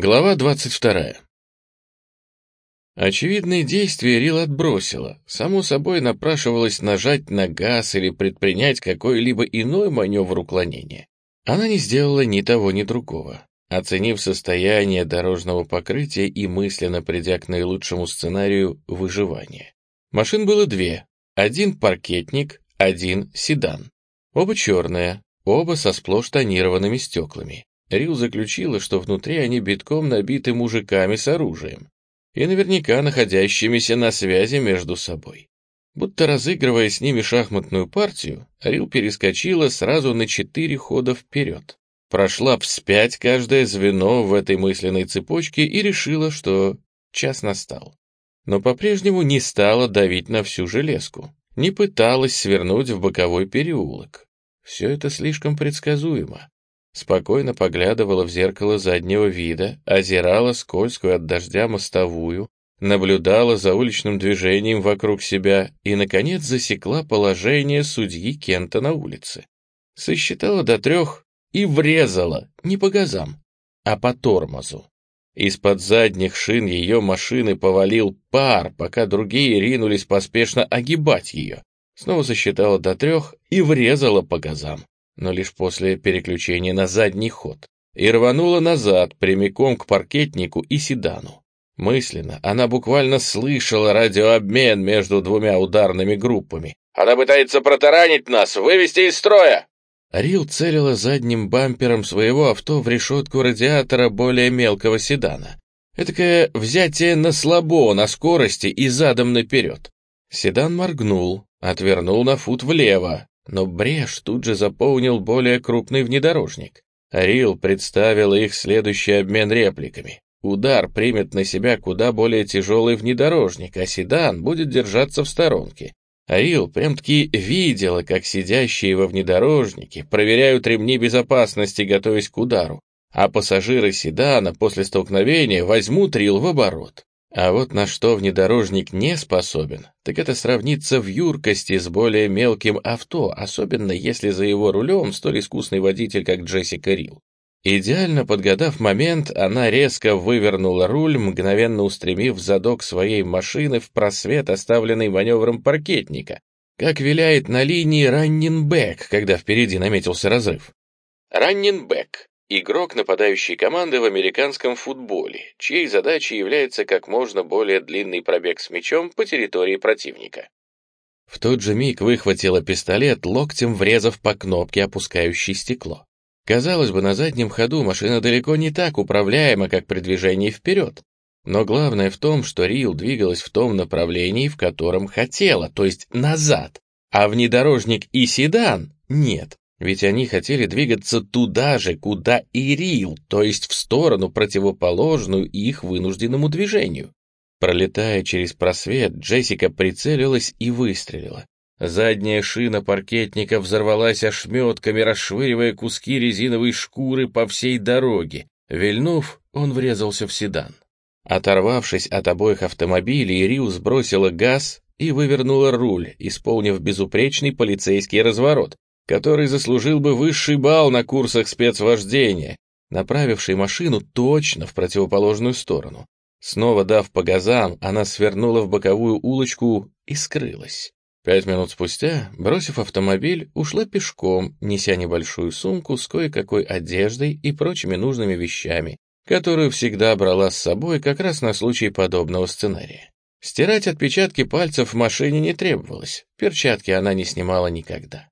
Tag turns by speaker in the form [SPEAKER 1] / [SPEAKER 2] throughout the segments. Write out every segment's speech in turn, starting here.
[SPEAKER 1] Глава 22. Очевидные действия Рил отбросила. Само собой напрашивалось нажать на газ или предпринять какой-либо иной маневр уклонения. Она не сделала ни того, ни другого. Оценив состояние дорожного покрытия и мысленно придя к наилучшему сценарию выживания. Машин было две. Один паркетник, один седан. Оба черные, оба со сплошь тонированными стеклами. Рил заключила, что внутри они битком набиты мужиками с оружием и наверняка находящимися на связи между собой. Будто разыгрывая с ними шахматную партию, Рил перескочила сразу на четыре хода вперед, прошла вспять каждое звено в этой мысленной цепочке и решила, что час настал. Но по-прежнему не стала давить на всю железку, не пыталась свернуть в боковой переулок. Все это слишком предсказуемо спокойно поглядывала в зеркало заднего вида, озирала скользкую от дождя мостовую, наблюдала за уличным движением вокруг себя и, наконец, засекла положение судьи Кента на улице. Сосчитала до трех и врезала, не по газам, а по тормозу. Из-под задних шин ее машины повалил пар, пока другие ринулись поспешно огибать ее. Снова сосчитала до трех и врезала по газам но лишь после переключения на задний ход, и рванула назад, прямиком к паркетнику и седану. Мысленно она буквально слышала радиообмен между двумя ударными группами. «Она пытается протаранить нас, вывести из строя!» Рил целила задним бампером своего авто в решетку радиатора более мелкого седана. Этакое взятие на слабо, на скорости и задом наперед. Седан моргнул, отвернул на фут влево, но брешь тут же заполнил более крупный внедорожник. Рил представил их следующий обмен репликами. Удар примет на себя куда более тяжелый внедорожник, а седан будет держаться в сторонке. Рил прям-таки видела, как сидящие во внедорожнике проверяют ремни безопасности, готовясь к удару, а пассажиры седана после столкновения возьмут Рил в оборот. А вот на что внедорожник не способен, так это сравниться в юркости с более мелким авто, особенно если за его рулем столь искусный водитель, как Джессика Рил. Идеально подгадав момент, она резко вывернула руль, мгновенно устремив задок своей машины в просвет, оставленный маневром паркетника, как виляет на линии раннинбэк, когда впереди наметился разрыв. Раннинбэк Игрок нападающей команды в американском футболе, чьей задачей является как можно более длинный пробег с мячом по территории противника. В тот же миг выхватила пистолет, локтем врезав по кнопке, опускающей стекло. Казалось бы, на заднем ходу машина далеко не так управляема, как при движении вперед. Но главное в том, что Рил двигалась в том направлении, в котором хотела, то есть назад, а внедорожник и седан — нет. Ведь они хотели двигаться туда же, куда и Рил, то есть в сторону, противоположную их вынужденному движению. Пролетая через просвет, Джессика прицелилась и выстрелила. Задняя шина паркетника взорвалась ошметками, расшвыривая куски резиновой шкуры по всей дороге. Вильнув, он врезался в седан. Оторвавшись от обоих автомобилей, Рил сбросила газ и вывернула руль, исполнив безупречный полицейский разворот, который заслужил бы высший балл на курсах спецвождения, направивший машину точно в противоположную сторону. Снова дав по газам, она свернула в боковую улочку и скрылась. Пять минут спустя, бросив автомобиль, ушла пешком, неся небольшую сумку с кое-какой одеждой и прочими нужными вещами, которую всегда брала с собой как раз на случай подобного сценария. Стирать отпечатки пальцев в машине не требовалось, перчатки она не снимала никогда.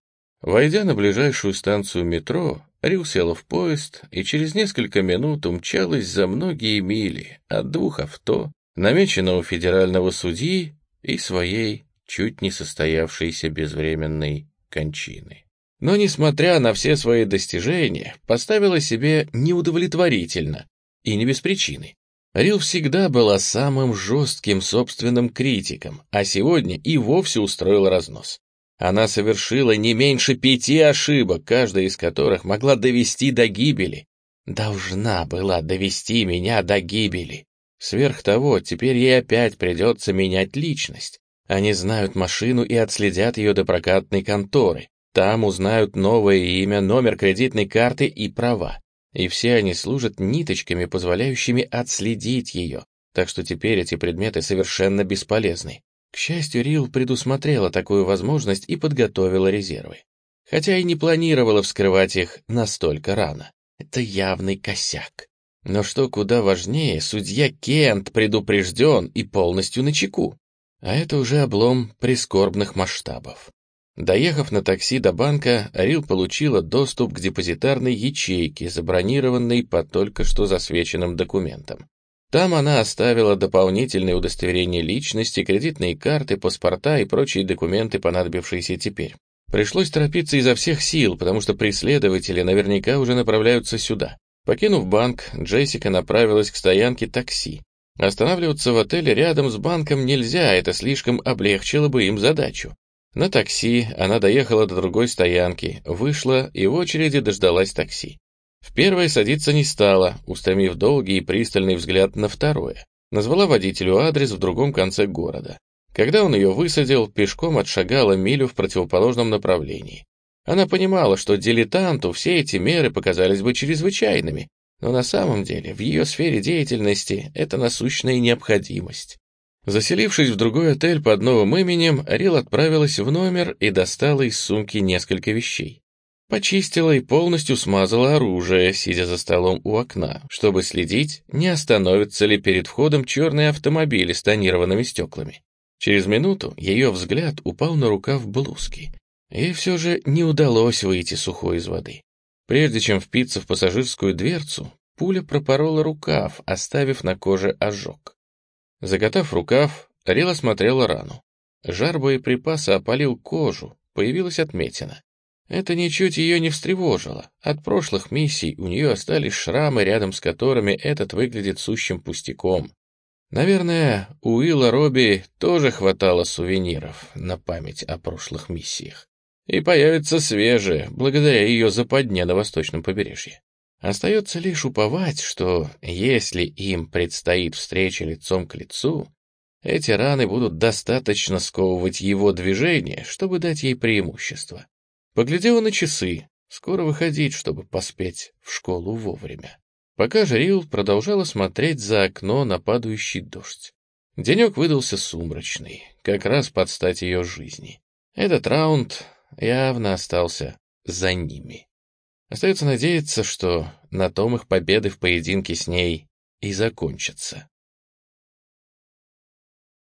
[SPEAKER 1] Войдя на ближайшую станцию метро, Рил села в поезд и через несколько минут умчалась за многие мили от двух авто, намеченного федерального судьи и своей чуть не состоявшейся безвременной кончины. Но, несмотря на все свои достижения, поставила себе неудовлетворительно и не без причины. Рил всегда была самым жестким собственным критиком, а сегодня и вовсе устроил разнос. Она совершила не меньше пяти ошибок, каждая из которых могла довести до гибели. Должна была довести меня до гибели. Сверх того, теперь ей опять придется менять личность. Они знают машину и отследят ее до прокатной конторы. Там узнают новое имя, номер кредитной карты и права. и все они служат ниточками, позволяющими отследить ее, так что теперь эти предметы совершенно бесполезны. К счастью, Рил предусмотрела такую возможность и подготовила резервы. Хотя и не планировала вскрывать их настолько рано. Это явный косяк. Но что куда важнее, судья Кент предупрежден и полностью на чеку. А это уже облом прискорбных масштабов. Доехав на такси до банка, Рил получила доступ к депозитарной ячейке, забронированной по только что засвеченным документам. Там она оставила дополнительные удостоверения личности, кредитные карты, паспорта и прочие документы, понадобившиеся теперь. Пришлось торопиться изо всех сил, потому что преследователи наверняка уже направляются сюда. Покинув банк, Джессика направилась к стоянке такси. Останавливаться в отеле рядом с банком нельзя, это слишком облегчило бы им задачу. На такси она доехала до другой стоянки, вышла и в очереди дождалась такси. В первое садиться не стала, устремив долгий и пристальный взгляд на второе. Назвала водителю адрес в другом конце города. Когда он ее высадил, пешком отшагала милю в противоположном направлении. Она понимала, что дилетанту все эти меры показались бы чрезвычайными, но на самом деле в ее сфере деятельности это насущная необходимость. Заселившись в другой отель под новым именем, Рил отправилась в номер и достала из сумки несколько вещей. Почистила и полностью смазала оружие, сидя за столом у окна, чтобы следить, не остановится ли перед входом черный автомобиль с тонированными стеклами. Через минуту ее взгляд упал на рукав блузки, Ей все же не удалось выйти сухой из воды. Прежде чем впиться в пассажирскую дверцу, пуля пропорола рукав, оставив на коже ожог. Закатав рукав, Рил осмотрела рану. Жар боеприпаса опалил кожу, появилась отметина. Это ничуть ее не встревожило. От прошлых миссий у нее остались шрамы, рядом с которыми этот выглядит сущим пустяком. Наверное, у Уилла Робби тоже хватало сувениров на память о прошлых миссиях и появится свежее, благодаря ее западне на восточном побережье. Остается лишь уповать, что если им предстоит встреча лицом к лицу, эти раны будут достаточно сковывать его движение, чтобы дать ей преимущество. Поглядела на часы, скоро выходить, чтобы поспеть в школу вовремя. Пока Жрил продолжала смотреть за окно на падающий дождь. Денек выдался сумрачный, как раз под стать ее жизни. Этот раунд явно остался за ними. Остается надеяться, что на том их победы в поединке с ней и закончатся.